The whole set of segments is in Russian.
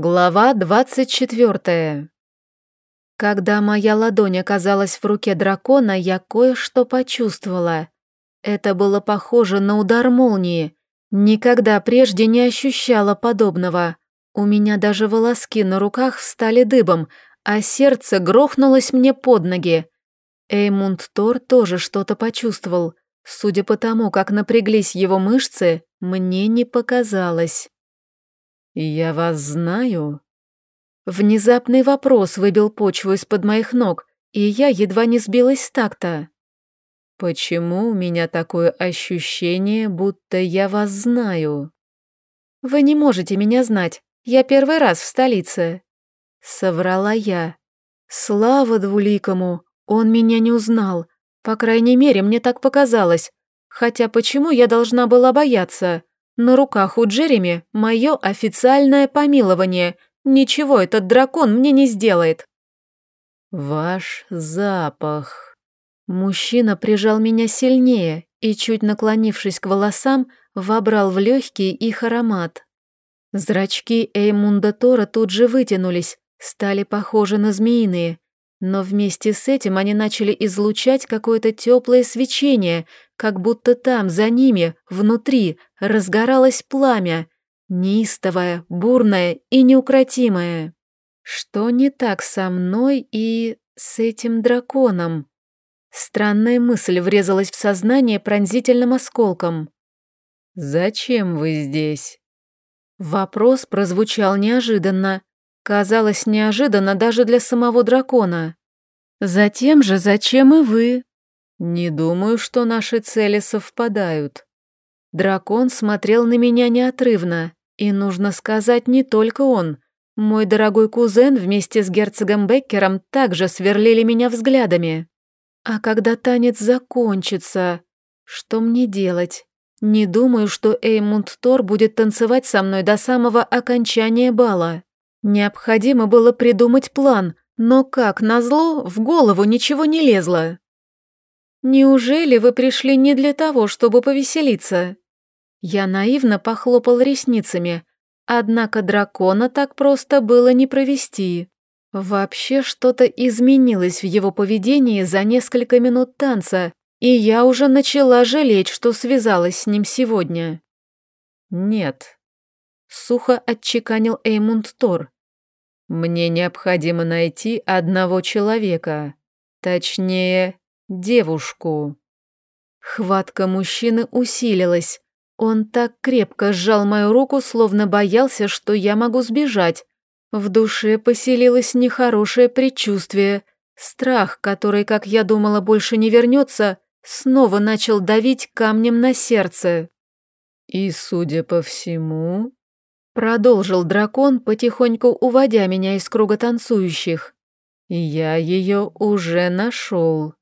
Глава двадцать четвертая. Когда моя ладонь оказалась в руке дракона, я кое-что почувствовала. Это было похоже на удар молнии. Никогда прежде не ощущала подобного. У меня даже волоски на руках встали дыбом, а сердце грохнулось мне под ноги. Эймунд Тор тоже что-то почувствовал. Судя по тому, как напряглись его мышцы, мне не показалось. «Я вас знаю?» Внезапный вопрос выбил почву из-под моих ног, и я едва не сбилась с такта. «Почему у меня такое ощущение, будто я вас знаю?» «Вы не можете меня знать. Я первый раз в столице». Соврала я. Слава двуликому, он меня не узнал. По крайней мере, мне так показалось. Хотя почему я должна была бояться? На руках у Джереми мое официальное помилование. Ничего этот дракон мне не сделает. Ваш запах. Мужчина прижал меня сильнее и, чуть наклонившись к волосам, вобрал в легкий их аромат. Зрачки Эймунда Тора тут же вытянулись, стали похожи на змеиные, но вместе с этим они начали излучать какое-то теплое свечение, как будто там, за ними, внутри, разгоралось пламя, неистовое, бурное и неукротимое. Что не так со мной и с этим драконом? Странная мысль врезалась в сознание пронзительным осколком. «Зачем вы здесь?» Вопрос прозвучал неожиданно, Казалось неожиданно даже для самого дракона. Затем же, зачем и вы? Не думаю, что наши цели совпадают. Дракон смотрел на меня неотрывно, и, нужно сказать, не только он. Мой дорогой кузен вместе с герцогом Беккером также сверлили меня взглядами. А когда танец закончится, что мне делать? Не думаю, что Эймунд Тор будет танцевать со мной до самого окончания бала. Необходимо было придумать план, но как назло в голову ничего не лезло. «Неужели вы пришли не для того, чтобы повеселиться?» Я наивно похлопал ресницами, однако дракона так просто было не провести. Вообще что-то изменилось в его поведении за несколько минут танца, и я уже начала жалеть, что связалась с ним сегодня. «Нет», сухо отчеканил Эймунд Тор. «Мне необходимо найти одного человека, точнее, девушку». Хватка мужчины усилилась. Он так крепко сжал мою руку, словно боялся, что я могу сбежать. В душе поселилось нехорошее предчувствие. Страх, который, как я думала, больше не вернется, снова начал давить камнем на сердце. «И, судя по всему, Продолжил дракон, потихоньку уводя меня из круга танцующих. Я ее уже нашел.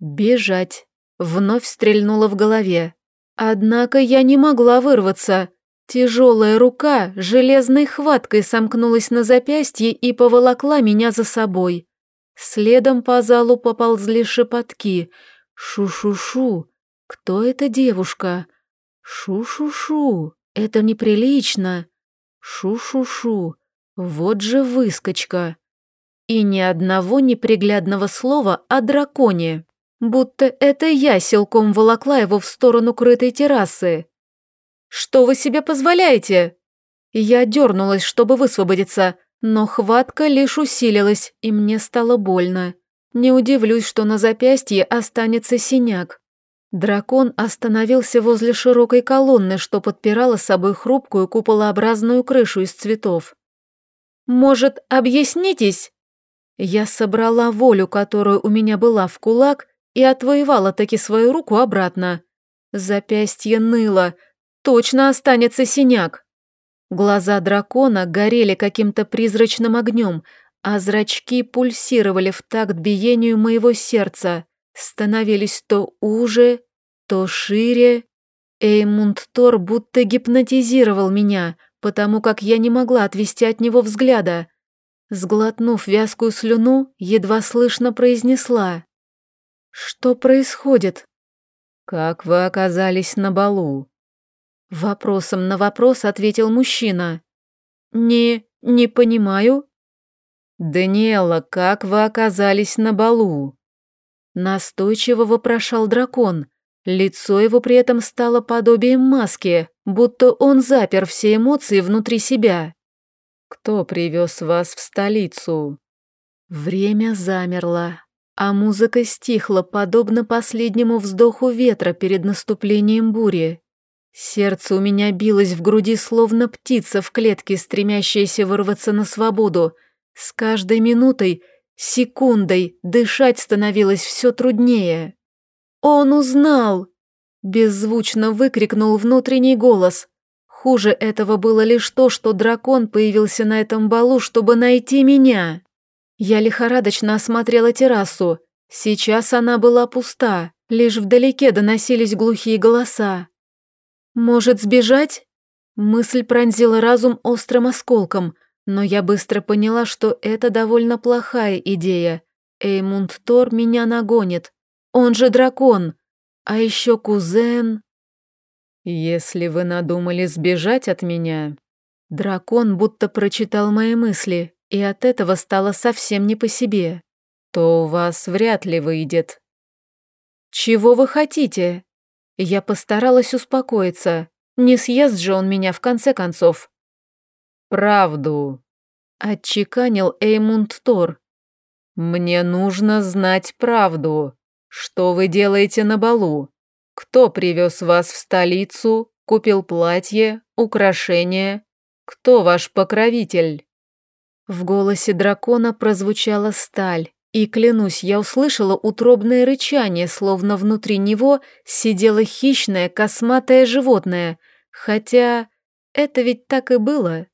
Бежать. Вновь стрельнула в голове. Однако я не могла вырваться. Тяжелая рука железной хваткой сомкнулась на запястье и поволокла меня за собой. Следом по залу поползли шепотки. «Шу-шу-шу! Кто эта девушка? Шу-шу-шу!» Это неприлично. Шу-шу-шу. Вот же выскочка. И ни одного неприглядного слова о драконе. Будто это я силком волокла его в сторону крытой террасы. «Что вы себе позволяете?» Я дернулась, чтобы высвободиться, но хватка лишь усилилась, и мне стало больно. Не удивлюсь, что на запястье останется синяк. Дракон остановился возле широкой колонны, что подпирала собой хрупкую куполообразную крышу из цветов. «Может, объяснитесь?» Я собрала волю, которую у меня была в кулак, и отвоевала таки свою руку обратно. Запястье ныло, точно останется синяк. Глаза дракона горели каким-то призрачным огнем, а зрачки пульсировали в такт биению моего сердца становились то уже, то шире. Эймунд Тор будто гипнотизировал меня, потому как я не могла отвести от него взгляда. Сглотнув вязкую слюну, едва слышно произнесла. «Что происходит?» «Как вы оказались на балу?» Вопросом на вопрос ответил мужчина. Не... не понимаю». «Даниэла, как вы оказались на балу?» Настойчиво вопрошал дракон. Лицо его при этом стало подобием маски, будто он запер все эмоции внутри себя. «Кто привез вас в столицу?» Время замерло, а музыка стихла, подобно последнему вздоху ветра перед наступлением бури. Сердце у меня билось в груди, словно птица в клетке, стремящаяся вырваться на свободу. С каждой минутой, секундой дышать становилось все труднее. «Он узнал!» – беззвучно выкрикнул внутренний голос. Хуже этого было лишь то, что дракон появился на этом балу, чтобы найти меня. Я лихорадочно осмотрела террасу. Сейчас она была пуста, лишь вдалеке доносились глухие голоса. «Может, сбежать?» Мысль пронзила разум острым осколком, но я быстро поняла, что это довольно плохая идея. Эймунд Тор меня нагонит. Он же дракон. А еще кузен... «Если вы надумали сбежать от меня...» Дракон будто прочитал мои мысли и от этого стало совсем не по себе. То у вас вряд ли выйдет. Чего вы хотите? Я постаралась успокоиться. Не съест же он меня в конце концов. Правду. Отчеканил Эймунд Тор. Мне нужно знать правду. Что вы делаете на балу? Кто привез вас в столицу, купил платье, украшения? Кто ваш покровитель? В голосе дракона прозвучала сталь, и, клянусь, я услышала утробное рычание, словно внутри него сидело хищное косматое животное, хотя это ведь так и было.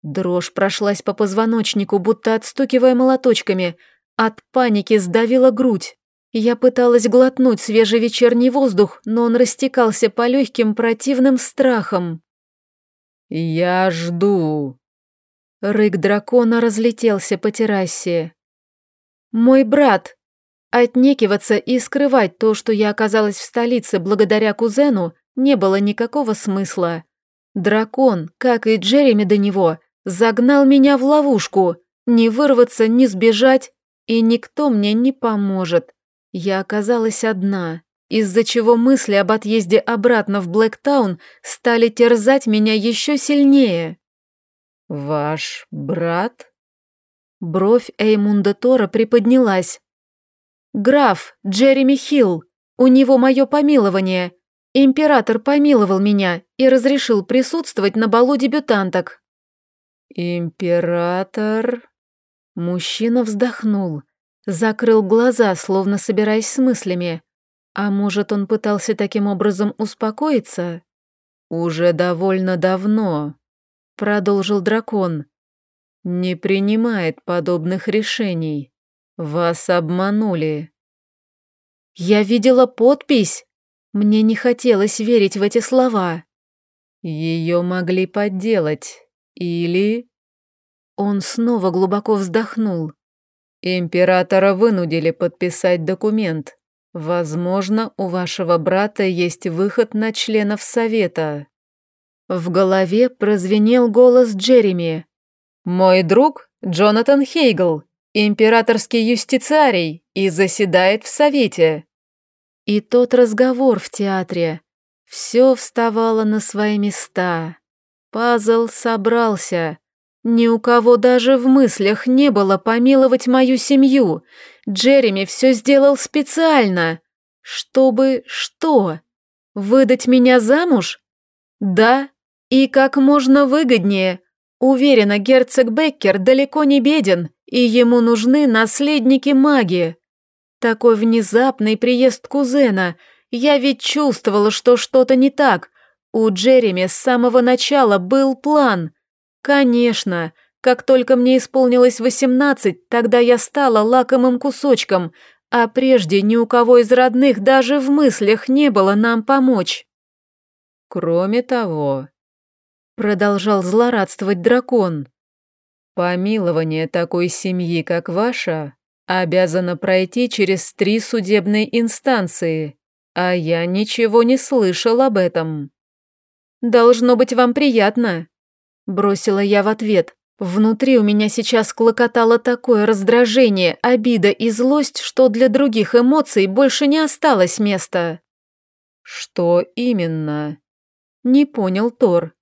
Дрожь прошлась по позвоночнику, будто отстукивая молоточками, от паники сдавила грудь. Я пыталась глотнуть свежий вечерний воздух, но он растекался по легким противным страхам. «Я жду», Рык дракона разлетелся по террасе. «Мой брат!» Отнекиваться и скрывать то, что я оказалась в столице благодаря кузену, не было никакого смысла. Дракон, как и Джереми до него, загнал меня в ловушку. Не вырваться, не сбежать, и никто мне не поможет. Я оказалась одна, из-за чего мысли об отъезде обратно в Блэктаун стали терзать меня еще сильнее. «Ваш брат?» Бровь Эймунда Тора приподнялась. «Граф Джереми Хилл, у него мое помилование. Император помиловал меня и разрешил присутствовать на балу дебютанток». «Император?» Мужчина вздохнул, закрыл глаза, словно собираясь с мыслями. А может, он пытался таким образом успокоиться? «Уже довольно давно», продолжил дракон, не принимает подобных решений. Вас обманули. Я видела подпись. Мне не хотелось верить в эти слова. Ее могли подделать. Или... Он снова глубоко вздохнул. Императора вынудили подписать документ. Возможно, у вашего брата есть выход на членов совета. В голове прозвенел голос Джереми. «Мой друг Джонатан Хейгл, императорский юстициарий, и заседает в совете». И тот разговор в театре. Все вставало на свои места. Пазл собрался. Ни у кого даже в мыслях не было помиловать мою семью. Джереми все сделал специально. Чтобы что? Выдать меня замуж? Да, и как можно выгоднее. Уверена, герцог Беккер далеко не беден, и ему нужны наследники маги. Такой внезапный приезд кузена. Я ведь чувствовала, что что-то не так. У Джереми с самого начала был план. Конечно, как только мне исполнилось восемнадцать, тогда я стала лакомым кусочком, а прежде ни у кого из родных даже в мыслях не было нам помочь. Кроме того, Продолжал злорадствовать дракон. Помилование такой семьи, как ваша, обязано пройти через три судебные инстанции, а я ничего не слышал об этом. Должно быть вам приятно. Бросила я в ответ. Внутри у меня сейчас клокотало такое раздражение, обида и злость, что для других эмоций больше не осталось места. «Что именно?» Не понял Тор.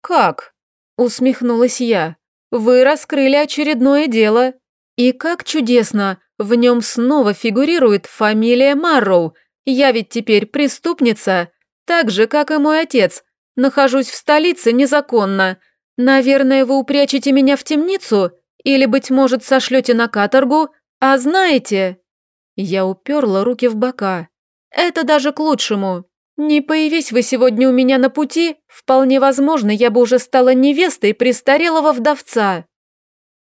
«Как?» – усмехнулась я. «Вы раскрыли очередное дело. И как чудесно, в нем снова фигурирует фамилия Марроу. Я ведь теперь преступница, так же, как и мой отец. Нахожусь в столице незаконно. Наверное, вы упрячете меня в темницу или, быть может, сошлете на каторгу, а знаете...» Я уперла руки в бока. «Это даже к лучшему. Не появись вы сегодня у меня на пути, вполне возможно, я бы уже стала невестой престарелого вдовца».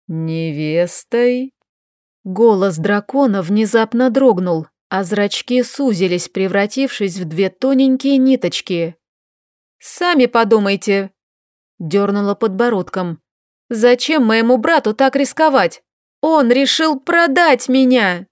«Невестой?» Голос дракона внезапно дрогнул, а зрачки сузились, превратившись в две тоненькие ниточки. «Сами подумайте», – дернула подбородком. «Зачем моему брату так рисковать? Он решил продать меня!»